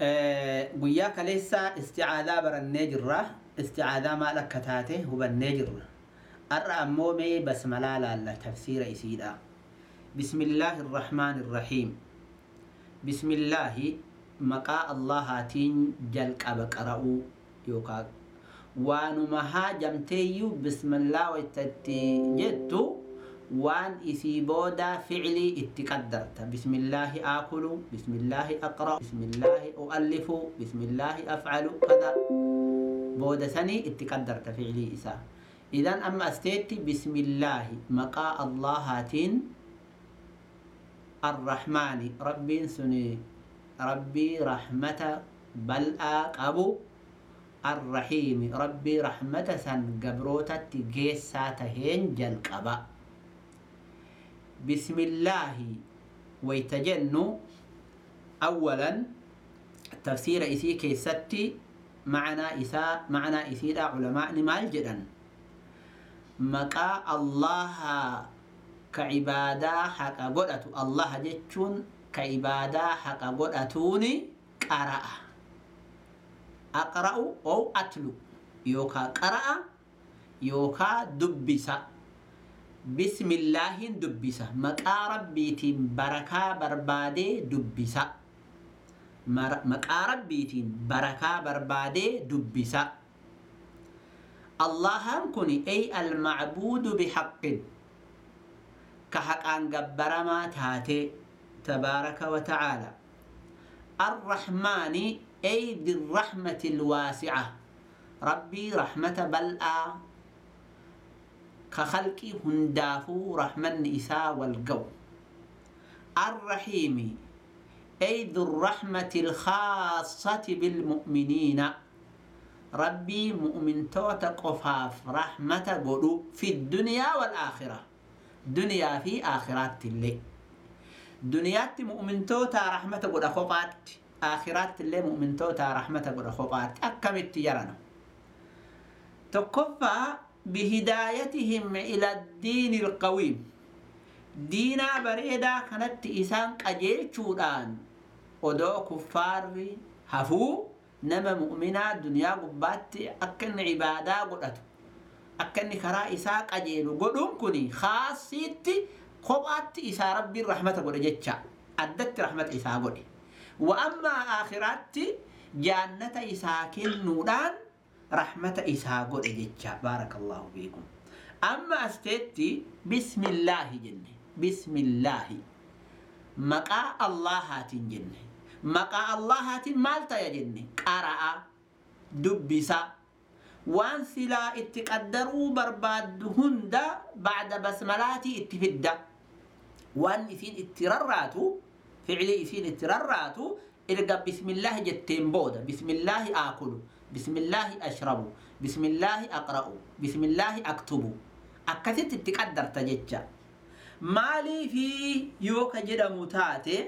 guyyaa kaleessa isti'aadaa barannee jirra isti'aadaa maal akka taate hubannee jirra har'a ammoo mee basmalaa laalla tafsiira isiidha bismillaahi irrahmaani irrahiim bismillaahi maqaa allahaatiin jalqaba qara'uu yookaan waanuma haajamteeyyuu bismillaa waytatti jettu وان اسيبودا فعلي اتقدرت. بسم الله آكل بسم الله أقرأ بسم الله أؤلف بسم الله أفعل كذا. بودا سني اتقدرت فعلي إسا. اذا أما استيتي بسم الله مقا الله هاتين الرحمن. ربي سني ربي رحمة بل أبو الرحيم. ربي رحمة سن قبروتة جيساتهين جلقبا بسم الله ويتجن أولا تفسير إسي كيستي معنا إساء معنا إسيدا علماء نمال جدا. مقا الله كعبادة حق قدأت الله جتشون كعبادة حق قدأتوني قرأ. أقرأ أو أتلو. يوكا قرأ يوكا دبسا بسم الله دبسا مقارب بيتين بركة بربادة دبسا مقارب بيتين بركة بربادة دبسا اللهم كوني أي المعبود بحق كحق أن جبر ما تاتي تبارك وتعالى الرحمن أي ذي الرحمة الواسعة ربي رحمة بلأ كخلقي هندافو رحمن إساء والقو. الرحيم أي ذو الرحمة الخاصة بالمؤمنين. ربي مؤمن توت قفاف رحمة قلو في الدنيا والآخرة. دنيا في آخرات اللي. دنيات مؤمن توتا رحمة قد خبات آخرات اللي مؤمن توتا رحمة قد خبات أكمت يرنا تكفى بهدايتهم إلى الدين القويم. دينا بريدا كانت إسان قجيل شودان ودو كفار هفو نما مؤمنا دنيا قبات أكن عبادة قدتو أكن كرا إسا قجيل قدوم كني خاصيت قبات إسا ربي الرحمة قد جتشا أدت رحمة إسا قد وأما آخرات جانة إسا كنودان رحمة إسحاق إجتشا بارك الله فيكم. أما أستيتي بسم الله جنة. بسم الله. مقا الله جنة. مقا الله مالتا يا جنة. قرأ دبسا وان سلا اتقدروا برباد هندا بعد بسملاتي اتفدا وان إسين اترراتو فعلي إسين اترراتو إرقى بسم الله جتين بودا. بسم الله آكلوا بسم الله أشرب بسم الله أقرأ بسم الله أكتب أكثت تقدر تججا مالي في يوكا جدا متاتي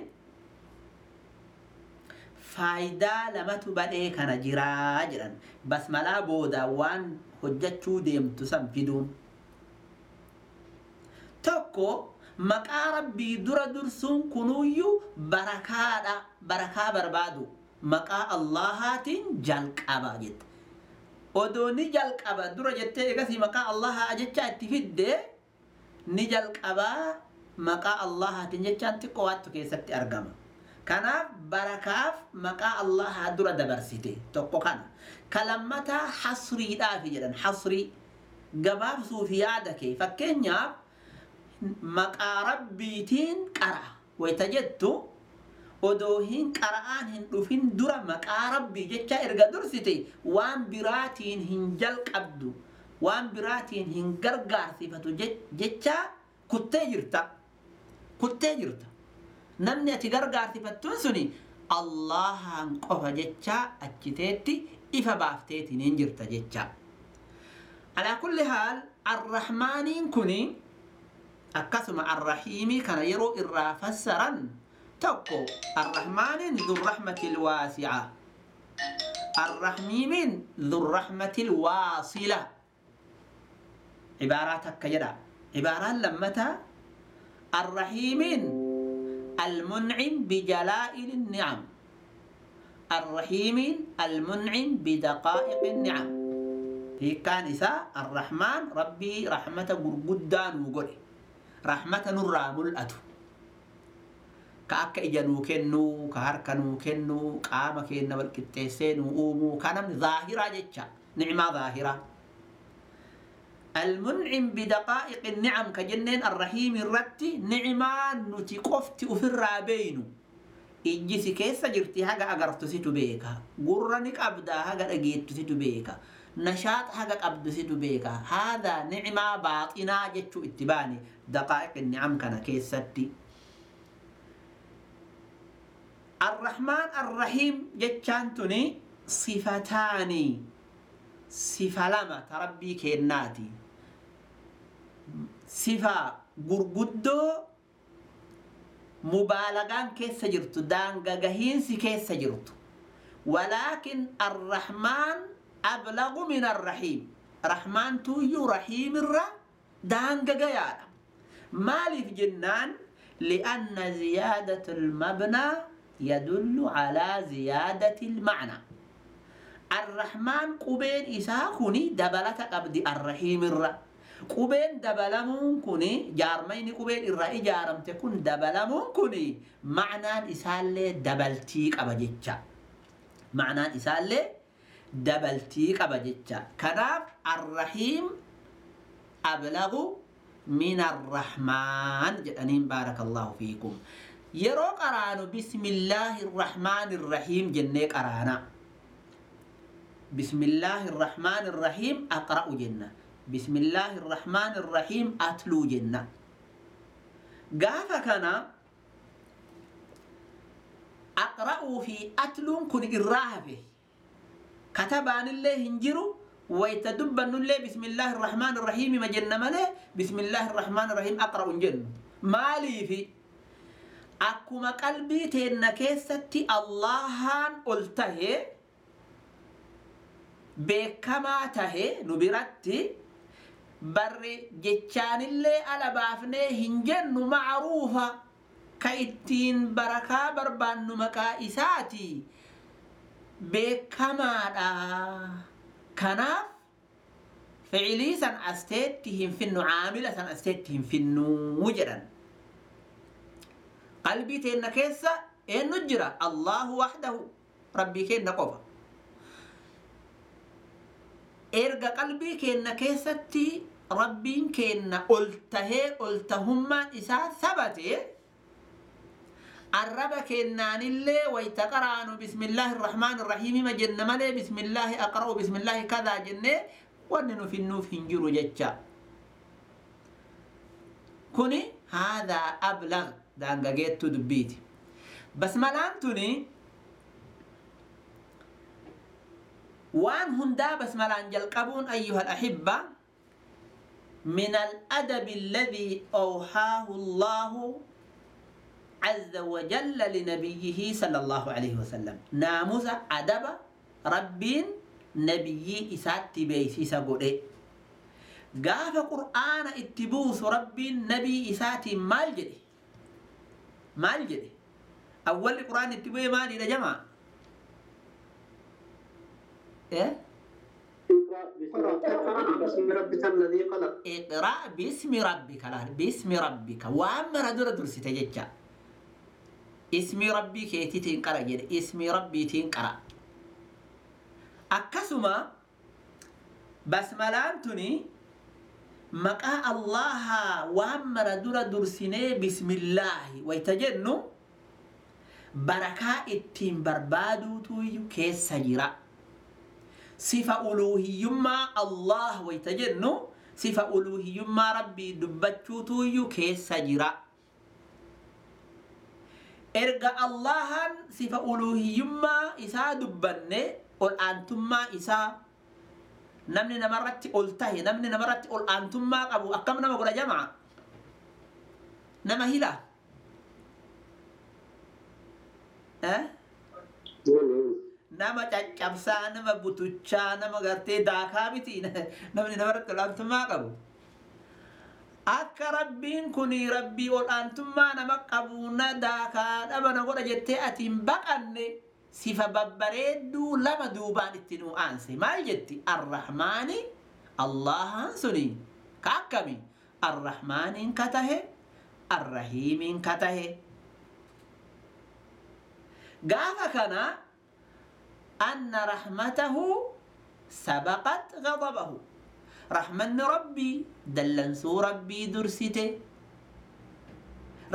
فايدة لما تبدأ كان جرا جرا بس ملا بودا وان هجتشو ديم تسنفدون توكو مقا ربي درا درسون كنويو بركادا بركا بربادو maqaa allahaatiin jalqaba jette odoo ni jalqaba dura jettee egasii maqaa allahaa jechaa itti fidde ni jalqabaa maqaa allahaatiin jechaan xiqqoo waattu keessatti argama kanaaf barakaaf maqaa allahaa dura dabarsite tokko kana kalammataa hasriidhaafi jedhan hasrii gabaabsuuf yaada kee fakkeenyaaf maqaa rabbiitiin qara wayta jettu odoo hin qara'aan hin dhufin dura maqaa rabbii jecha erga dursite waan biraatiin hin jalqabdu waan biraatiin hin gargaarsifatu jecha kuttee jirta kuttee jirta namni ati gargaarsifattuun suni allahaan qofa jecha achiteetti ifa baafteetiin hin jirta jecha alaa kulli haal arrahmaaniin kuni akkasuma arrahiimii kana yeroo irraa fassaran tokko arrahmaaniin dhurrahmati ilwaasica arrahmiimiin dhurrahmati ilwaasila cibaaraa takka jedha cibaaraan lammataa arrahiimiin المنعم بجلائل النعم الرحيم المنعم بدقائق النعم هي كان الرحمن ربي رحمة قرقدان وقولي رحمة نرى ملأته كأكا إجانو كنو كهركا نو كنو قاما كينا والكتسين وأومو كان ظاهرة جتشا نعمة ظاهرة المنعم بدقائق النعم كجنين الرحيم الرتي نعمة نتقفت أفر بينو إجيسي كيسا جرتي هاga أغرتو سيتو بيكا قرنك أبدا هاga أجيتو سيتو بيكا نشاط هاga أبدو سيتو بيكا هذا نعمة باطنة جتشو اتباني دقائق النعم كان كيستي الرحمن الرحيم جتشانتني صفتان صفة تربي كيناتي. صفة غرغدو مبالغان كيس جرتو دانغا غهينسي كيس جرتو ولكن الرحمن أبلغ من الرحيم. رحمن تويو رحيم الرا دانغا غيانا مالي في جنان لأن زيادة المبنى يدل على زيادة المعنى. الرحمن قبين إساكني دبلة قبد الرحيم الرا قبين دبلمون كني جارمين قبين الرأي جارم تكون دبلمون كني معنى إسالة دبلتيك أبجتشا معنى إسالة دبلتيك أبجتشا كناف الرحيم أبلغ من الرحمن. جأنين بارك الله فيكم. يرو قرانو بسم الله الرحمن الرحيم جنة قرانا بسم الله الرحمن الرحيم أقرأ جنة بسم الله الرحمن الرحيم أتلو جنة قافا كان أقرأ في أتلو كن إراهبه كتبان الله هنجرو ويتدبن الله بسم الله الرحمن الرحيم ما جنة ملي بسم الله الرحمن الرحيم أقرأ في أكما قلبي تينا كيستي اللهان قلته beekamaa tahe nu biratti barre jechaanillee ala baafnee hin jennu macruufa ka ittiin barakaa barbaannu maqaa isaati beekamaadha kanaaf ficilii san asteetti hin finnu caamila san asteetti hin finnu jedhan قلبي تينا كيسا إن نجرا الله وحده. ربي كينا قوفا إرقى قلبي كينا كيستي ربي كينا قلته قلتهما إسا ثبتي. الرب كينا نلي ويتقران بسم الله الرحمن الرحيم ما جنة ملي بسم الله أقرأ بسم الله كذا جنة. وننو في النوف هنجر ججا. كوني؟ هذا أبلغ daangageettu dubbiiti basmalaan tuni وان هندا بسملان جلقبون أيها الأحبة من الأدب الذي أوحاه الله عز وجل لنبيه صلى الله عليه وسلم. ناموس أدب ربين نبي إسات بيسي سقودي قاف قرآن اتبوس ربي نبي إسات مال جدي مال جدي؟ أول قرآن اتبوه مالي ده جماعة إيه؟ بسم ربك الذي خلق اقرأ باسم ربك باسم ربك. وامر درس تججا اسم ربك يتي تنقرأ جد اسم ربي تنقرأ أكسما بسملان تني مقا الله وامر دور درسني بسم الله ويتجنو بركة اتين بربادو تويو كيس سجرا صفة ألوهيما الله ويتجنو صفة ألوهيما ربي دبتشو تويو كيس سجرا إرقى الله صفة ألوهيما إسا نمني نمرت قلته نمني نمرت قل أنتما أبو أكم نما قل جماعة نما هلا أه؟ nama caccabsaa nama butuchaa nama gartee daakaa miti namni namarratti olaantummaa qabu akka rabbiin kun rabbii olaantummaa nama qabu na daakaa dhaba na godha jettee ati hin baqanne sifa babbareedduu lama duubaan itti nuu aanse maal jetti arrahmaani allahan suni ka akkami arrahmaaniin ka tahe arrahiimiin ka tahe gaafa kana anna rahmatahu sabaqat ghadabahu rahmanni rabbii dallansuu rabbii dursite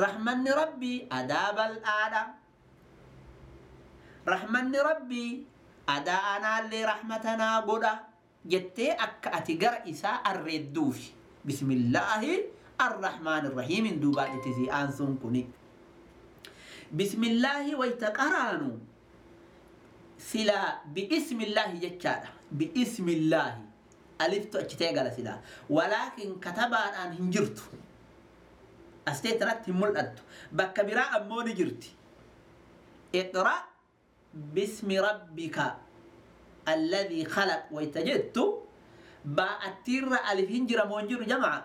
rahmanni rabbii adaabal aadha rahmanni rabbii adaa anaallee rahmatanaa godha jettee akka ati gara isaa arreedduufi bismillaahi arrahmaan irrahiimin duubaan itti si aansuun kuni bismillaahi wayta qaraanu silaa biismillaahi jechaadha biismillaahi aliftu achitee gala silaa walaakin katabaadhaan hin jirtu astee tanatti hin mul'attu bakka biraa ammoo ni jirti iqra bismi rabbika alladhii khalaq wayta jettu baa'attiirra alif hin jira moo hin jiru jama'a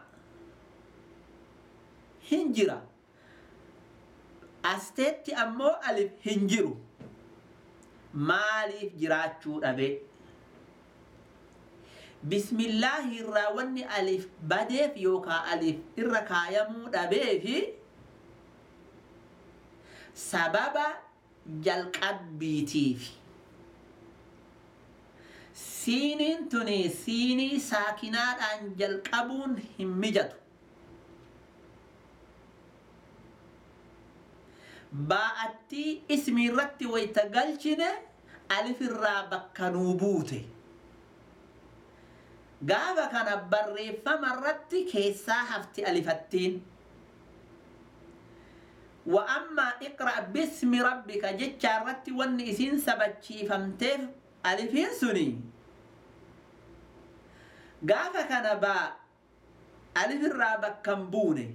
hin jira asteetti ammoo alif hin jiru maaliif jiraachuu dhabe bismillaahi irraa wanni alif badeef yookaa jalqabbiitiifi siiniin tuni siinii saakinaadhaan jalqabuun hin mijatu baa'attii ismi irratti wayta galchine alif irraa bakka nuu buute gaafa kana barreeffama irratti keessaa hafti alifattiin bismi rabbika jechaa irratti wanni isiin sabachiifamteef alifiin suni gaafa kana baa alif irraa bakkan buune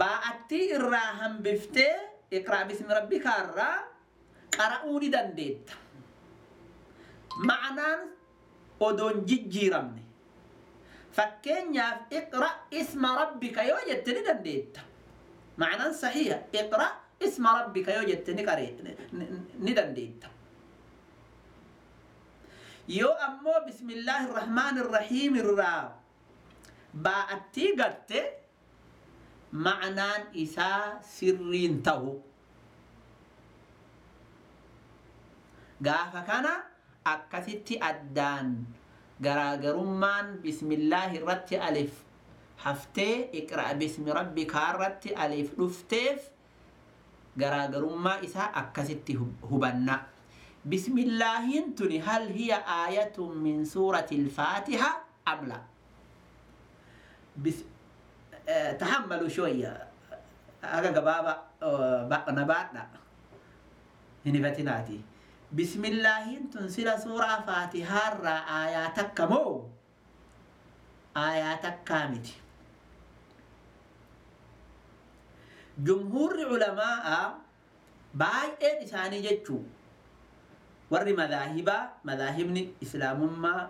baa'attii irraa hambiftee iqraa bismi rabbikaa irraa qara'uu ni dandeetta ma'anaan odoon jijjiiramne yoo jette ni dandeetta ma'anaan sahiha iqra isma rabbika yoo jette ni qaree ni dandeetta yoo ammoo bismillaahi irrahmaani irrahiim irraa baa'attii gatte ma'anaan isaa sirriin ta'u gaafa kana akkasitti addaan garaagarummaan bismillaahi irratti alif haftee iqra' bismi rabbikaa irratti alif dhufteef garaagarummaa isaa akkasitti hubanna bismillaahiin tuni hal hiya aayatun min suurati ilfaatiha am la tahammalu shoyya aga gabaaba nabaadha hinifatinaati bismillaahiin tun sila suuraa faatihaarraa aayaa takka moo aayaa takkaa miti jumhuurri ulamaa'a baay'een isaanii jechuu warri madaahibaa madaahibni islaamummaa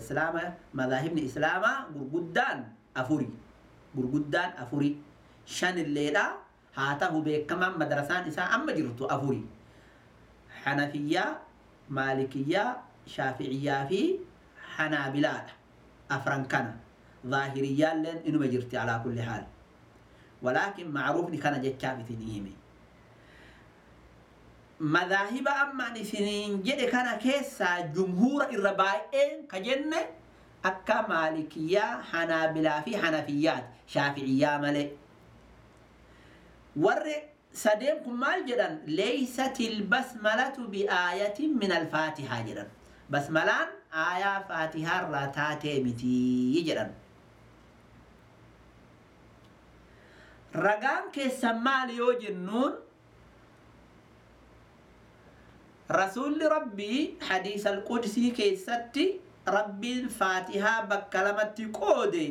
islaama madaahibni islaamaa gurguddaan afuri gurguddaan afuri shanilleedha haa ta'u beekamaan madarasaan isaa amma jirtu afuri fi xanaabilaadha afran kana zaahiriyyaalleen inuma jirti alaa kulli haal walaakin macruufni kana jechaaf isinii hime madaahiba ammaan isiniin jedhe kana keessaa jumhuura irra baay'een ka jenne akka maalikiyyaa hanaabilaa fi hanafiyyaati shaaficiyyaa malee warri sadeen kun maal jedhan? Leeysat ilbasmalatu biaayatin min alfaatihaa jedhan. Basmalaan aayaa faatihaarraa taatee mitii jedhan. Ragaan keessan maal yoo jennuun? Rasuulli rabbii hadiisa alqudsii keessatti rabbiin faatihaa bakka lamatti qoode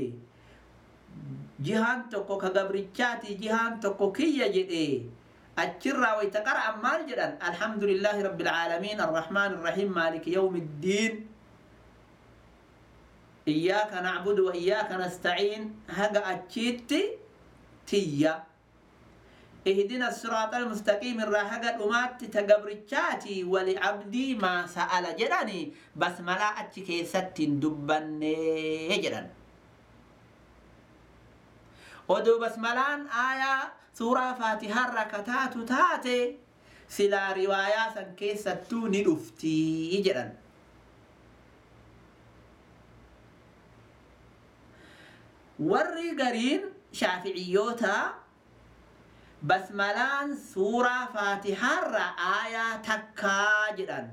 جهان تكو كغبري تشاتي جهان تكو كي أتشرى ويتقرأ مالجدا الحمد لله رب العالمين الرحمن الرحيم مالك يوم الدين إياك نعبد وإياك نستعين هقا أتشيت تيا إهدنا الصراط المستقيم الرحاق أماتي تقبر تشاتي ولعبدي ما سأل جداني بس ملا أتشكي ستين دبني جداني ودو بس ملان آية سورة فاتحة ركتات تاتي سلا رواية سن كيستو ندفتي جران warri gariin shaaficiyyoota basmalaan suuraa faatihaarra aayaa takkaa jedhan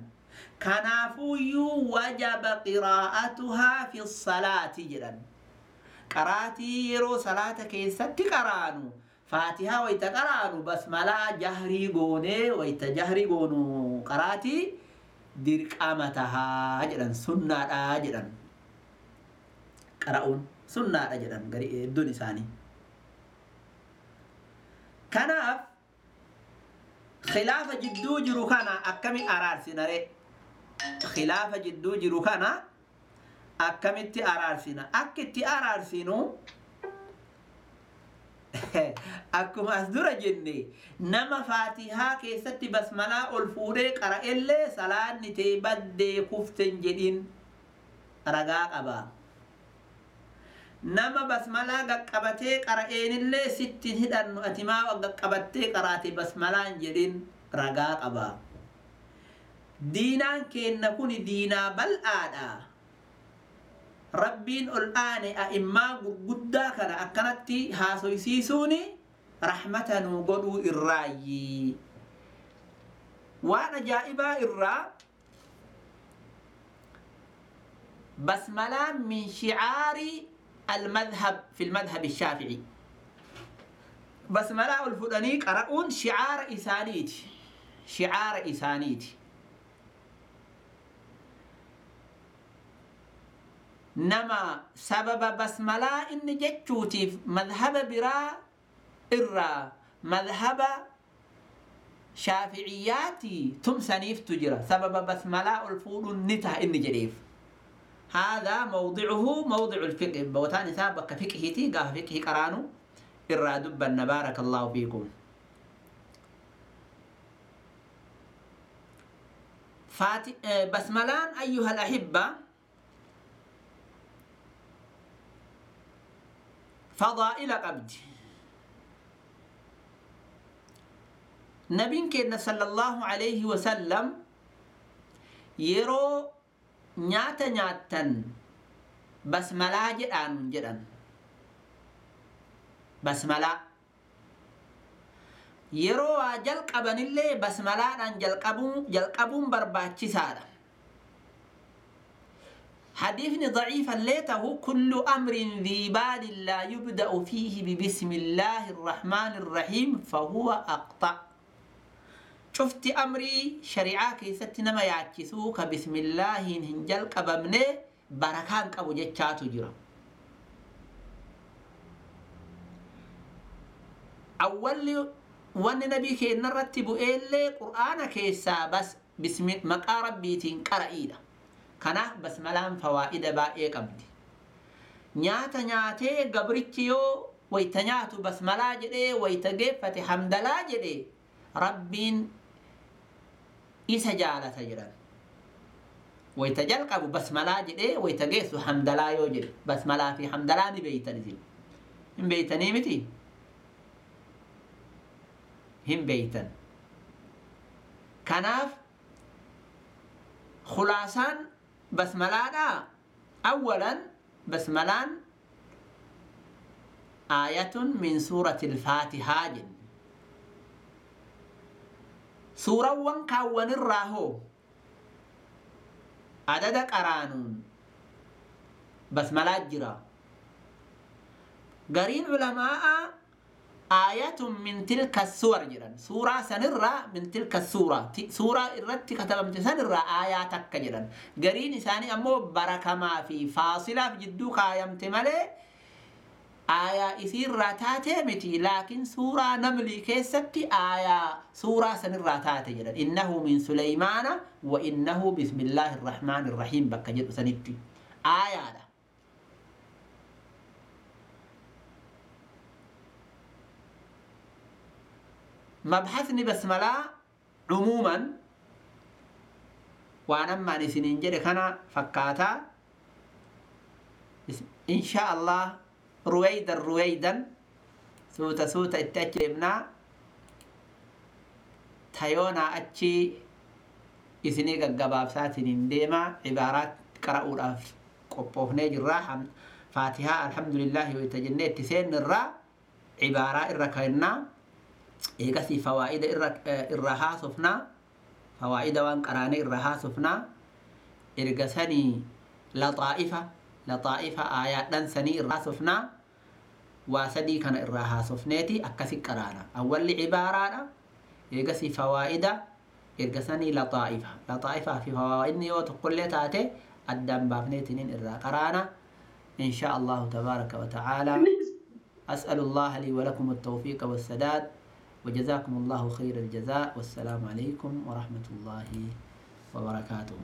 kanaafuuyyuu wajaba qiraa'atuhaa fi salaati jedhan qaraatii yeroo salaata keessatti qaraanu faatihaa wayta qaraanu basmalaa jahrii goonee wayta jahrii goonu qaraatii dirqama tahaa jedhan sunnaadhaa jedhan qara'uun sunnaadha jedhan hedduun isaanii kanaaf khilaafa jidduu jiru kana akkami araarsina re khilaafa jidduu jiru kana akkamitti araarsina akka itti araarsinu akkuma as dura jenne nama faatihaa keessatti basmalaa ol fuudhee qara'ellee salaanni tee baddee kuften jedhin ragaa qabaa nama basmalaa gaqqabatee qara'eenillee sittin hidhannu ati maa gaqqabattee qaraate basmalaan jedhin ragaa qaba. Diinaan keenna kun diinaa bal'aadha ربين الآن أئمة قد كان أكنت هاسوي سيسوني رحمة نوغدو الرأي وأنا جائبا إرى بسملا من شعار المذهب في المذهب الشافعي بسملا الفدني قرؤون شعار إسانيت شعار إسانيت نما سبب بسملا إن جتشوتي مذهب برا إرا مذهب شافعياتي تم سنيف تجرى. سبب بسملا الفول النتا إن جريف. هذا موضعه موضع الفقه. بوتاني سابق فقهتي قاه فقه قرانو. إرى دبا بارك الله فيكم. فات... بسملان أيها الأحبة فضائل قبض. نبي كيدنا صلى الله عليه وسلم يرو نياتا نياتا بس ملا جدان جدان بس ملا. يرو جلقبن اللي بس ملا جلقبون جلقبون برباتشي سادم حديث ضعيفا ليته كل أمر ذي بال لا يبدأ فيه ببسم الله الرحمن الرحيم فهو أقطع. شفت أمري شريعة كيست نما يعكسوك بسم الله هنجل قبمني بركان قبو جتشاتو جرا. أول وان نبي كي نرتب إلي قرآن كيسا بس بسم مقا ربيتين قرئيدا كنا بس ملام فوائد بائي قبدي نياتا نياتي قبرتيو ويتنياتو بس ملا جدي ويتقفت حمدلا جدي ربين isa jaalata jedhan wayta jalqabu basmalaa jedhee wayta geessu hamdalaa yoo jedhe basmalaa fi hamdalaa ni beeytan isin hin beeytanii miti hin beeytan kanaaf khulaasaan بسملانا آه. أولا بسملان آية من سورة الفاتحة سورة وانكوان الراهو. عدد قرانون. بسملات جرا. قرين علماء آيات من تلك السورة جرا سورة سنرى من تلك السورة. سورة إردت كتب من سنرى آياتك جرا قرين ثاني أمو بركة ما في. فاصلة في جدو قايم تملي. آية إثير راتاتي متي. لكن سورة نملي كيستي آية سورة سنرى راتاتي جرا إنه من سليمان وإنه بسم الله الرحمن الرحيم. بك جرا سنبتي آية مبحثني بسملة عموما. وأنا ما نسنين جري كان فكاتا. إن شاء الله رويدا رويدا. سوتا سوتا اتأكلمنا تايونا أتشي إسني قباب ساتين ديما. عبارات قرأوا الأف قبوفني جراحة فاتحة الحمد لله ويتجنى الركينا إيقاسي فوائد الرها صفنا فوائد وان قراني الرها صفنا إرقسني لطائفة لطائفة آيات دنسني الرها صفنا واسدي كان الرها صفنيتي أكسي قرانا أول عبارة إيقاسي فوائد إرقسني لطائفة لطائفة في فوائد نيو تقول تاتي الدم بافنيتين الرها قرانا إن شاء الله تبارك وتعالى أسأل الله لي ولكم التوفيق والسداد وجزاكم الله خير الجزاء. والسلام عليكم ورحمة الله وبركاته.